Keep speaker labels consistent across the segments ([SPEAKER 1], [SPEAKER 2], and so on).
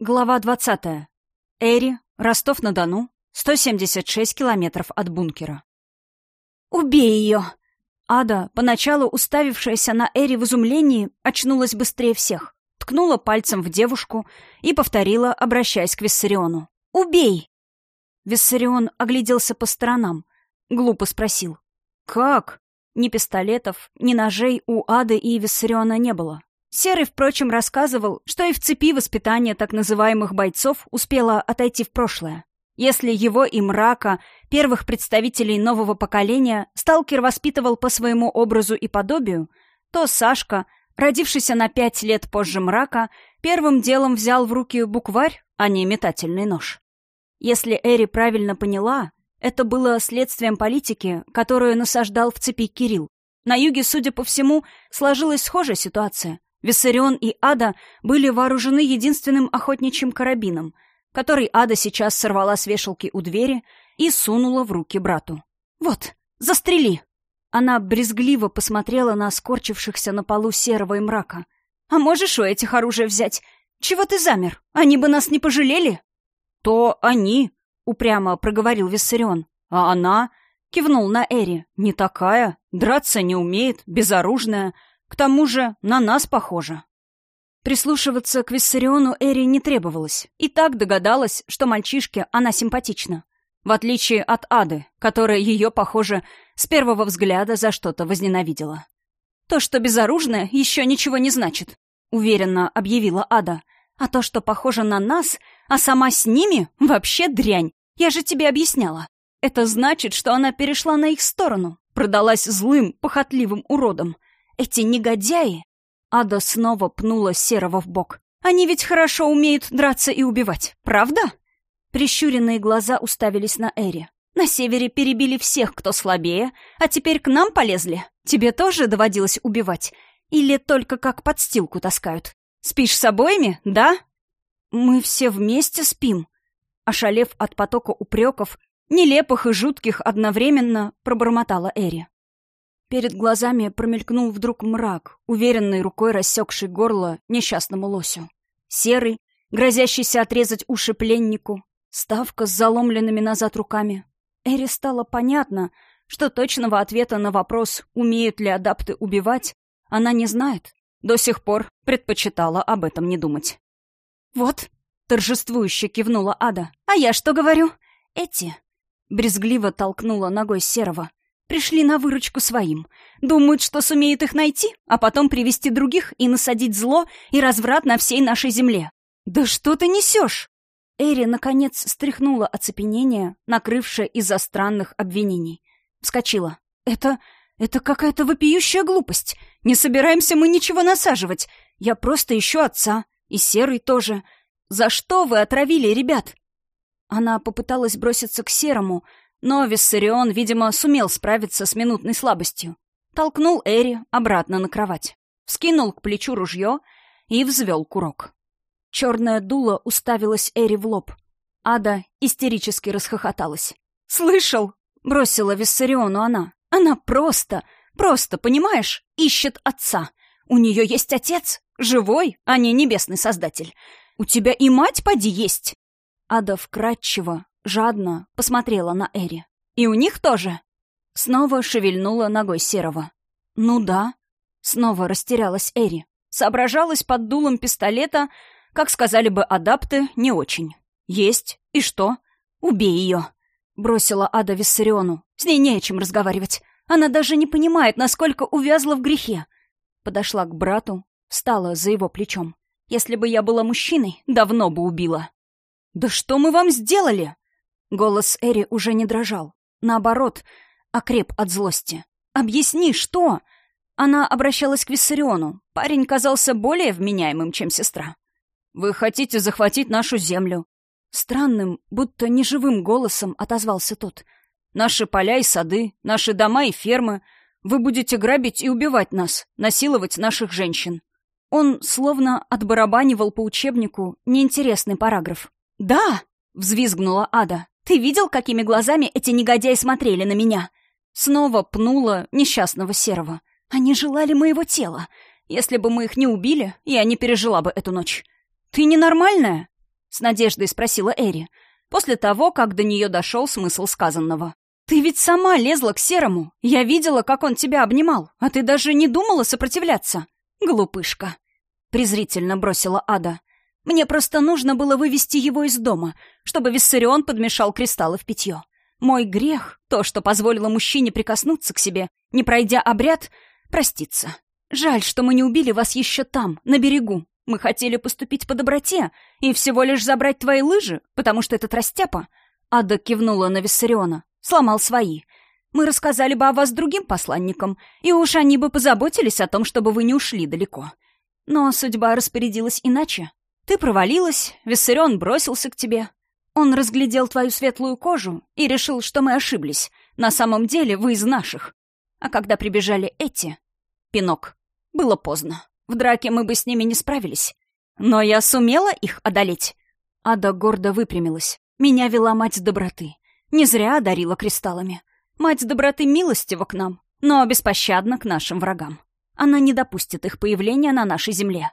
[SPEAKER 1] Глава 20. Эри, Ростов-на-Дону, 176 километров от бункера.
[SPEAKER 2] «Убей ее!»
[SPEAKER 1] Ада, поначалу уставившаяся на Эри в изумлении, очнулась быстрее всех, ткнула пальцем в девушку и повторила, обращаясь к Виссариону. «Убей!» Виссарион огляделся по сторонам, глупо спросил. «Как?» Ни пистолетов, ни ножей у Ады и Виссариона не было. Серый, впрочем, рассказывал, что и в цепи воспитания так называемых бойцов успело отойти в прошлое. Если его и мрака, первых представителей нового поколения, сталкер воспитывал по своему образу и подобию, то Сашка, родившийся на пять лет позже мрака, первым делом взял в руки букварь, а не метательный нож. Если Эри правильно поняла, это было следствием политики, которую насаждал в цепи Кирилл. На юге, судя по всему, сложилась схожая ситуация. Виссарион и Ада были вооружены единственным охотничьим карабином, который Ада сейчас сорвала с вешалки у двери и сунула в руки брату. «Вот, застрели!» Она брезгливо посмотрела на скорчившихся на полу серого и мрака. «А можешь у этих оружие взять? Чего ты замер? Они бы нас не пожалели?» «То они», — упрямо проговорил Виссарион. «А она...» — кивнул на Эри. «Не такая, драться не умеет, безоружная, к тому же на нас похоже. Прислушиваться к Виссариону Эри не требовалось. И так догадалась, что мальчишке она симпатична. В отличие от Ады, которая ее, похоже, с первого взгляда за что-то возненавидела. «То, что безоружная, еще ничего не значит», — уверенно объявила Ада. «А то, что похоже на нас, а сама с ними, вообще дрянь. Я же тебе объясняла. Это значит, что она перешла на их сторону, продалась злым, похотливым уродом. Эти негодяи...» Ада снова пнула Серого в бок. «Они ведь хорошо умеют драться и убивать, правда?» Прищуренные глаза уставились на Эри. «На севере перебили всех, кто слабее, а теперь к нам полезли. Тебе тоже доводилось убивать? Или только как подстилку таскают? Спишь с обоими, да?» «Мы все вместе спим», ошалев от потока упреков, нелепых и жутких одновременно, пробормотала Эри. Перед глазами промелькнул вдруг мрак, уверенной рукой рассекший горло несчастному лосю. Серый, грозящийся отрезать уши пленнику, ставка с заломленными назад руками. Эри стало понятно, что точного ответа на вопрос, умеют ли адапты убивать, она не знает. До сих пор предпочитала об этом не думать. «Вот», — торжествующе кивнула Ада, — «а я что говорю? Эти...» Брезгливо толкнула ногой Серого — Пришли на выручку своим. Думают, что сумеют их найти, а потом привести других и насадить зло и разврат на всей нашей земле. Да что ты несешь? Эри, наконец, стряхнула оцепенение, накрывшее из-за странных обвинений. Вскочила. «Это... это какая-то вопиющая глупость. Не собираемся мы ничего насаживать. Я просто ищу отца. И Серый тоже. За что вы отравили ребят?» Она попыталась броситься к Серому, но Виссарион, видимо, сумел справиться с минутной слабостью. Толкнул Эри обратно на кровать. Вскинул к плечу ружье и взвел курок. Черное дуло уставилось Эри в лоб. Ада истерически расхохоталась. «Слышал?» — бросила Виссариону она. «Она просто, просто, понимаешь, ищет отца. У нее есть отец, живой, а не небесный создатель. У тебя и мать поди есть!» Ада вкратчиво, Жадно посмотрела на Эри. «И у них тоже?» Снова шевельнула ногой Серого. «Ну да». Снова растерялась Эри. Соображалась под дулом пистолета, как сказали бы адапты, не очень. «Есть. И что? Убей ее!» Бросила Ада Виссариону. «С ней не о чем разговаривать. Она даже не понимает, насколько увязла в грехе». Подошла к брату, встала за его плечом. «Если бы я была мужчиной, давно бы убила». «Да что мы вам сделали?» Голос Эри уже не дрожал. Наоборот, окреп от злости. «Объясни, что?» Она обращалась к Виссариону. Парень казался более вменяемым, чем сестра. «Вы хотите захватить нашу землю?» Странным, будто неживым голосом отозвался тот. «Наши поля и сады, наши дома и фермы. Вы будете грабить и убивать нас, насиловать наших женщин». Он словно отбарабанивал по учебнику неинтересный параграф. «Да!» — взвизгнула Ада. Ты видел, какими глазами эти негодяи смотрели на меня? Снова пнула несчастного серого. Они желали моего тела. Если бы мы их не убили, я не пережила бы эту ночь. Ты ненормальная? с надеждой спросила Эри, после того, как до нее дошел смысл сказанного. «Ты ведь сама лезла к Серому. Я видела, как он тебя обнимал, а ты даже не думала сопротивляться. Глупышка!» презрительно бросила Ада. «Мне просто нужно было вывести его из дома, чтобы Виссарион подмешал кристаллы в питье. Мой грех — то, что позволило мужчине прикоснуться к себе, не пройдя обряд, проститься. Жаль, что мы не убили вас еще там, на берегу. Мы хотели поступить по доброте и всего лишь забрать твои лыжи, потому что этот растяпа...» Ада кивнула на Виссариона. «Сломал свои. Мы рассказали бы о вас другим посланникам, и уж они бы позаботились о том, чтобы вы не ушли далеко. Но судьба распорядилась иначе. Ты провалилась, Виссарион бросился к тебе. Он разглядел твою светлую кожу и решил, что мы ошиблись. На самом деле вы из наших. А когда прибежали эти... Пинок. Было поздно. В драке мы бы с ними не справились. Но я сумела их одолеть. Ада гордо выпрямилась. Меня вела мать доброты. Не зря одарила кристаллами. Мать доброты милостива к нам, но беспощадна к нашим врагам. Она не допустит их появления на нашей земле.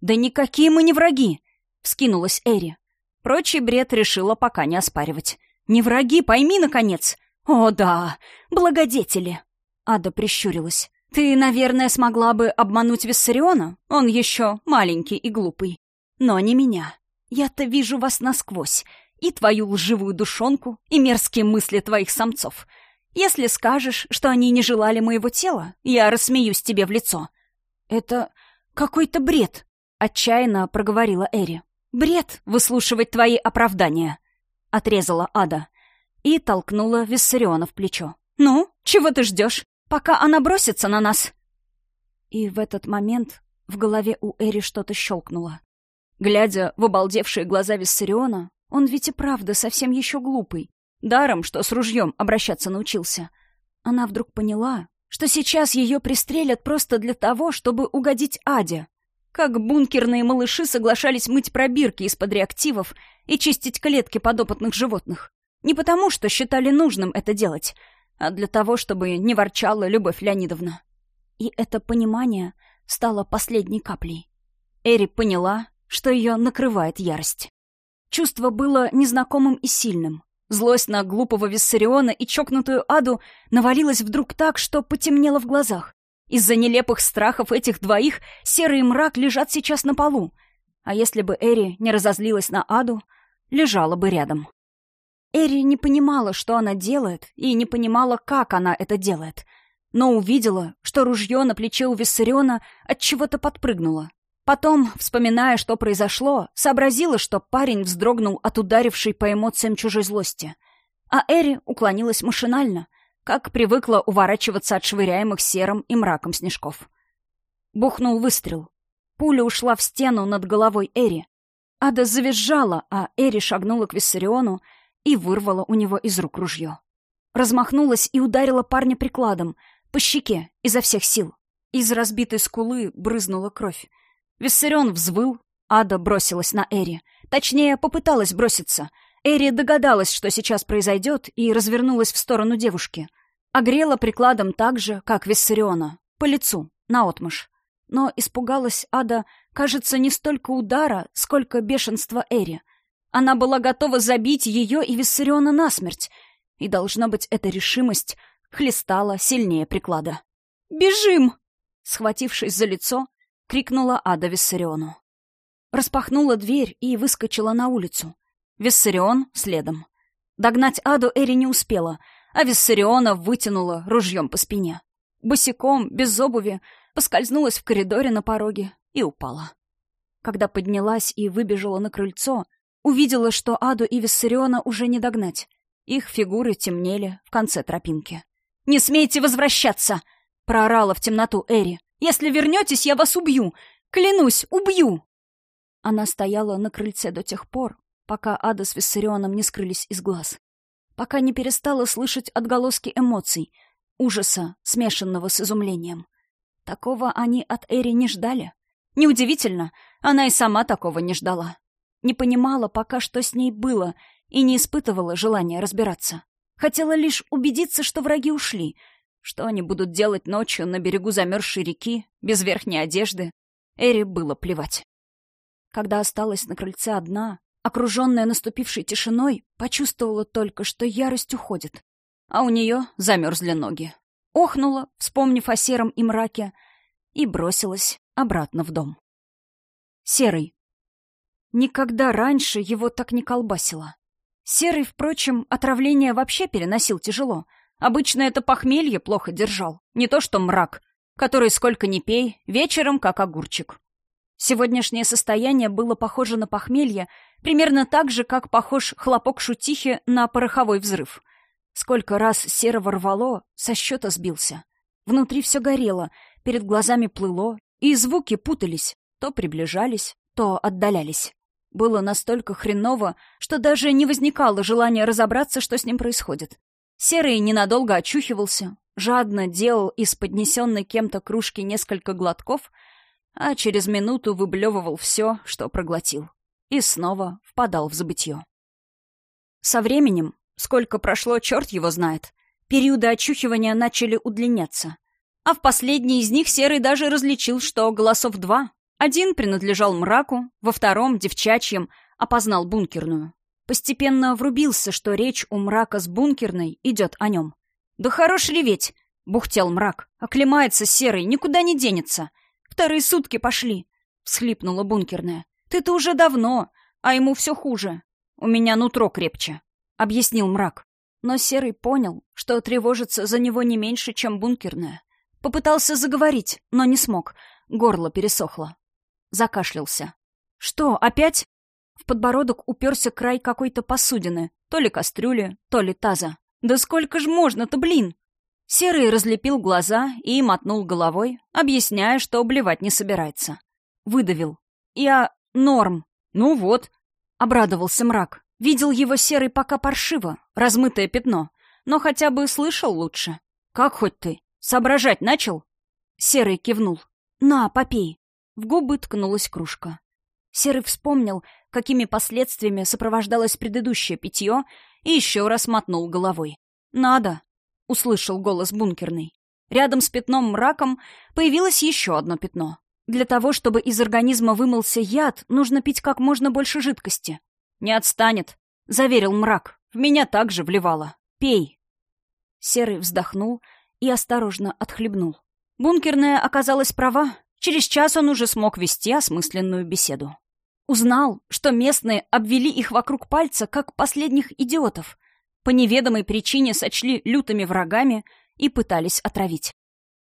[SPEAKER 1] «Да никакие мы не враги!» — вскинулась Эри. Прочий бред решила пока не оспаривать. «Не враги, пойми, наконец!» «О, да, благодетели!» Ада прищурилась. «Ты, наверное, смогла бы обмануть Виссариона? Он еще маленький и глупый. Но не меня. Я-то вижу вас насквозь. И твою лживую душонку, и мерзкие мысли твоих самцов. Если скажешь, что они не желали моего тела, я рассмеюсь тебе в лицо». «Это какой-то бред», — отчаянно проговорила Эри. «Бред выслушивать твои оправдания», — отрезала Ада и толкнула Виссариона в плечо. «Ну, чего ты ждешь, пока она бросится на нас?» И в этот момент в голове у Эри что-то щелкнуло. Глядя в обалдевшие глаза Виссариона, он ведь и правда совсем еще глупый. Даром, что с ружьем обращаться научился. Она вдруг поняла, что сейчас ее пристрелят просто для того, чтобы угодить Аде. Как бункерные малыши соглашались мыть пробирки из-под реактивов и чистить клетки подопытных животных. Не потому, что считали нужным это делать, а для того, чтобы не ворчала Любовь Леонидовна. И это понимание стало последней каплей. Эри поняла, что ее накрывает ярость. Чувство было незнакомым и сильным. Злость на глупого Виссариона и чокнутую Аду навалилась вдруг так, что потемнело в глазах. Из-за нелепых страхов этих двоих серый мрак лежат сейчас на полу. А если бы Эри не разозлилась на Аду, лежала бы рядом. Эри не понимала, что она делает, и не понимала, как она это делает. Но увидела, что ружье на плече у Виссариона от чего-то подпрыгнуло. Потом, вспоминая, что произошло, сообразила, что парень вздрогнул от ударившей по эмоциям чужой злости. А Эри уклонилась машинально, как привыкла уворачиваться от швыряемых серым и мраком снежков. Бухнул выстрел. Пуля ушла в стену над головой Эри. Ада завизжала, а Эри шагнула к Виссариону и вырвала у него из рук ружье. Размахнулась и ударила парня прикладом, по щеке, изо всех сил. Из разбитой скулы брызнула кровь. Виссарион взвыл, Ада бросилась на Эри. Точнее, попыталась броситься. Эри догадалась, что сейчас произойдет, и развернулась в сторону девушки. Огрела прикладом так же, как Виссариона. По лицу, наотмашь. Но испугалась Ада, кажется, не столько удара, сколько бешенства Эри. Она была готова забить ее и Виссариона насмерть. И, должна быть, эта решимость хлестала сильнее приклада. «Бежим!» Схватившись за лицо, — крикнула Ада Виссариону. Распахнула дверь и выскочила на улицу. Виссарион следом. Догнать Аду Эри не успела, а Виссариона вытянула ружьем по спине. Босиком, без обуви, поскользнулась в коридоре на пороге и упала. Когда поднялась и выбежала на крыльцо, увидела, что Аду и Виссариона уже не догнать. Их фигуры темнели в конце тропинки. «Не смейте возвращаться!» — проорала в темноту Эри. Если вернетесь, я вас убью! Клянусь, убью!» Она стояла на крыльце до тех пор, пока Ада с Виссарионом не скрылись из глаз. Пока не перестала слышать отголоски эмоций, ужаса, смешанного с изумлением. Такого они от Эри не ждали. Неудивительно, она и сама такого не ждала. Не понимала пока, что с ней было, и не испытывала желания разбираться. Хотела лишь убедиться, что враги ушли — что они будут делать ночью на берегу замерзшей реки, без верхней одежды, Эри было плевать. Когда осталась на крыльце одна, окруженная наступившей тишиной, почувствовала только, что ярость уходит. А у нее замерзли ноги. Охнула, вспомнив о сером и мраке, и бросилась обратно в дом. Серый. Никогда раньше его так не колбасило. Серый, впрочем, отравление вообще переносил тяжело. Обычно это похмелье плохо держал. Не то что мрак, который сколько ни пей, вечером как огурчик. Сегодняшнее состояние было похоже на похмелье, примерно так же, как похож хлопок шутихи на пороховой взрыв. Сколько раз серого рвало, со счета сбился. Внутри все горело, перед глазами плыло, и звуки путались, то приближались, то отдалялись. Было настолько хреново, что даже не возникало желания разобраться, что с ним происходит. Серый ненадолго очухивался, жадно делал из поднесенной кем-то кружки несколько глотков — а через минуту выблевывал все, что проглотил. И снова впадал в забытье. Со временем, сколько прошло, черт его знает, периоды очухивания начали удлиняться. А в последний из них Серый даже различил, что голосов два. Один принадлежал мраку, во втором, девчачьем, опознал бункерную. Постепенно врубился, что речь у мрака с бункерной идет о нем. «Да хорош реветь!» — бухтел мрак. «Оклемается Серый, никуда не денется!» Вторые сутки пошли!» — всхлипнула бункерная. «Ты-то уже давно, а ему все хуже. У меня нутро крепче», — объяснил мрак. Но Серый понял, что тревожится за него не меньше, чем бункерная. Попытался заговорить, но не смог. Горло пересохло. Закашлялся. «Что, опять?» В подбородок уперся край какой-то посудины. То ли кастрюли, то ли таза. «Да сколько ж можно-то, блин!» Серый разлепил глаза и мотнул головой, объясняя, что блевать не собирается. Выдавил. «Я... норм. Ну вот». Обрадовался мрак. Видел его серый пока паршиво, размытое пятно. Но хотя бы слышал лучше. «Как хоть ты? Соображать начал?» Серый кивнул. «На, попей». В губы ткнулась кружка. Серый вспомнил, какими последствиями сопровождалось предыдущее питье, и еще раз мотнул головой. «Надо. — услышал голос бункерный. Рядом с пятном мраком появилось еще одно пятно. Для того, чтобы из организма вымылся яд, нужно пить как можно больше жидкости. «Не отстанет», — заверил мрак. «В меня также вливало. Пей». Серый вздохнул и осторожно отхлебнул. Бункерная оказалась права. Через час он уже смог вести осмысленную беседу. Узнал, что местные обвели их вокруг пальца, как последних идиотов, по неведомой причине сочли лютыми врагами и пытались отравить.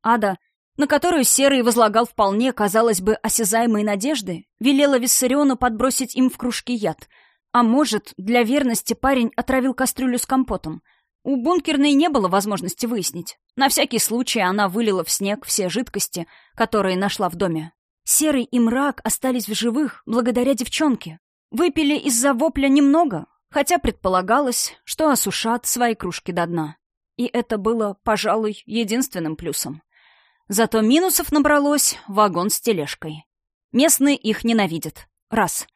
[SPEAKER 1] Ада, на которую Серый возлагал вполне, казалось бы, осязаемые надежды, велела Виссариону подбросить им в кружки яд. А может, для верности парень отравил кастрюлю с компотом. У бункерной не было возможности выяснить. На всякий случай она вылила в снег все жидкости, которые нашла в доме. Серый и мрак остались в живых благодаря девчонке. Выпили из-за вопля немного, хотя предполагалось, что осушат свои кружки до дна. И это было, пожалуй, единственным плюсом. Зато минусов набралось вагон с тележкой. Местные их ненавидят. Раз.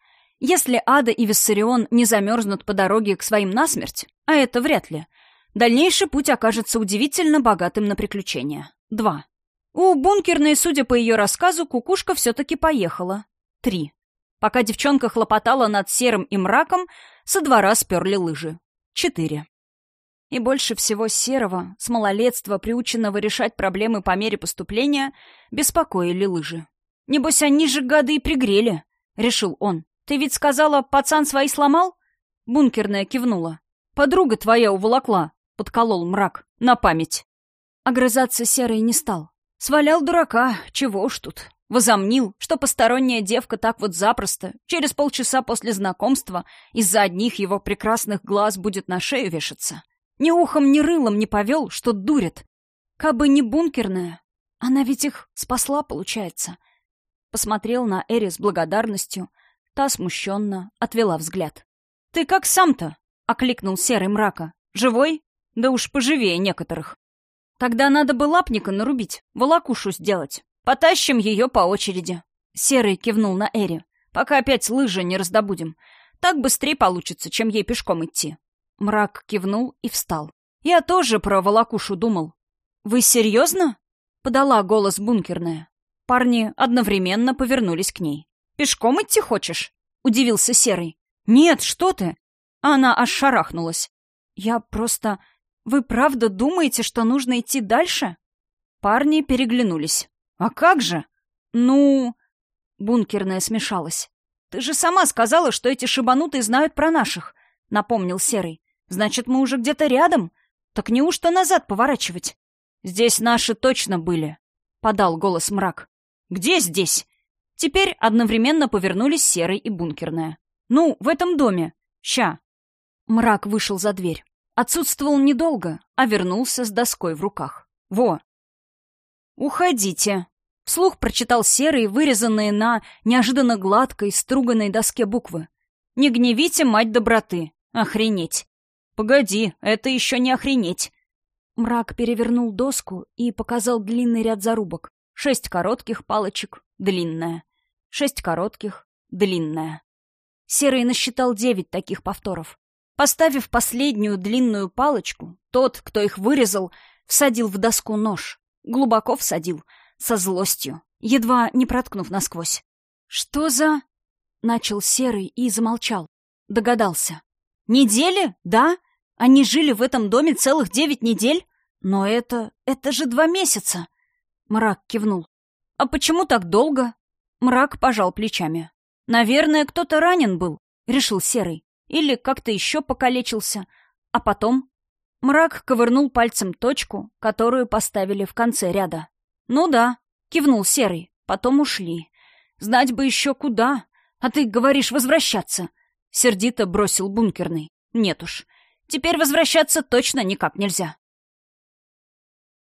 [SPEAKER 1] Если Ада и Виссарион не замерзнут по дороге к своим насмерть, а это вряд ли, дальнейший путь окажется удивительно богатым на приключения. Два. У бункерной, судя по ее рассказу, кукушка все-таки поехала. Три. Пока девчонка хлопотала над серым и мраком, со двора сперли лыжи. Четыре. И больше всего серого, с малолетства, приученного решать проблемы по мере поступления, беспокоили лыжи. «Небось, они же гады и пригрели», — решил он. «Ты ведь сказала, пацан свои сломал?» Бункерная кивнула. «Подруга твоя уволокла», — подколол мрак, — «на память». Огрызаться серый не стал. Свалял дурака, чего уж тут. Возомнил, что посторонняя девка так вот запросто, через полчаса после знакомства, из-за одних его прекрасных глаз будет на шею вешаться. Ни ухом, ни рылом не повел, что дурит. Кабы не бункерная. Она ведь их спасла, получается. Посмотрел на Эри с благодарностью. Та смущенно отвела взгляд. «Ты как сам-то?» — окликнул серый мрака. «Живой? Да уж поживее некоторых. Тогда надо бы лапника нарубить, волокушу сделать. Потащим ее по очереди. Серый кивнул на Эри. Пока опять лыжи не раздобудем. Так быстрее получится, чем ей пешком идти. Мрак кивнул и встал. Я тоже про волокушу думал. Вы серьезно? Подала голос бункерная. Парни одновременно повернулись к ней. «Пешком идти хочешь?» — удивился Серый. «Нет, что ты!» Она аж шарахнулась. «Я просто... Вы правда думаете, что нужно идти дальше?» Парни переглянулись. «А как же?» «Ну...» Бункерная смешалась. «Ты же сама сказала, что эти шибанутые знают про наших», — напомнил Серый. «Значит, мы уже где-то рядом? Так неужто назад поворачивать?» «Здесь наши точно были», — подал голос мрак. «Где здесь?» Теперь одновременно повернулись Серый и Бункерная. «Ну, в этом доме. Ща». Мрак вышел за дверь. Отсутствовал недолго, а вернулся с доской в руках. «Во!» «Уходите!» Вслух прочитал серые, вырезанные на неожиданно гладкой, струганной доске буквы. «Не гневите, мать доброты! Охренеть!» «Погоди, это еще не охренеть!» Мрак перевернул доску и показал длинный ряд зарубок. Шесть коротких палочек, длинная. Шесть коротких, длинная. Серый насчитал девять таких повторов. Поставив последнюю длинную палочку, тот, кто их вырезал, всадил в доску нож. Глубоко всадил — со злостью, едва не проткнув насквозь. «Что за...» — начал Серый и замолчал. Догадался. «Недели? Да? Они жили в этом доме целых девять недель? Но это... это же два месяца!» Мрак кивнул. «А почему так долго?» Мрак пожал плечами. «Наверное, кто-то ранен был», — решил Серый. «Или как-то еще покалечился. А потом...» Мрак ковырнул пальцем точку, которую поставили в конце ряда. «Ну да», — кивнул Серый. «Потом ушли. Знать бы еще куда. А ты говоришь возвращаться». Сердито бросил бункерный. «Нет уж. Теперь возвращаться точно никак нельзя.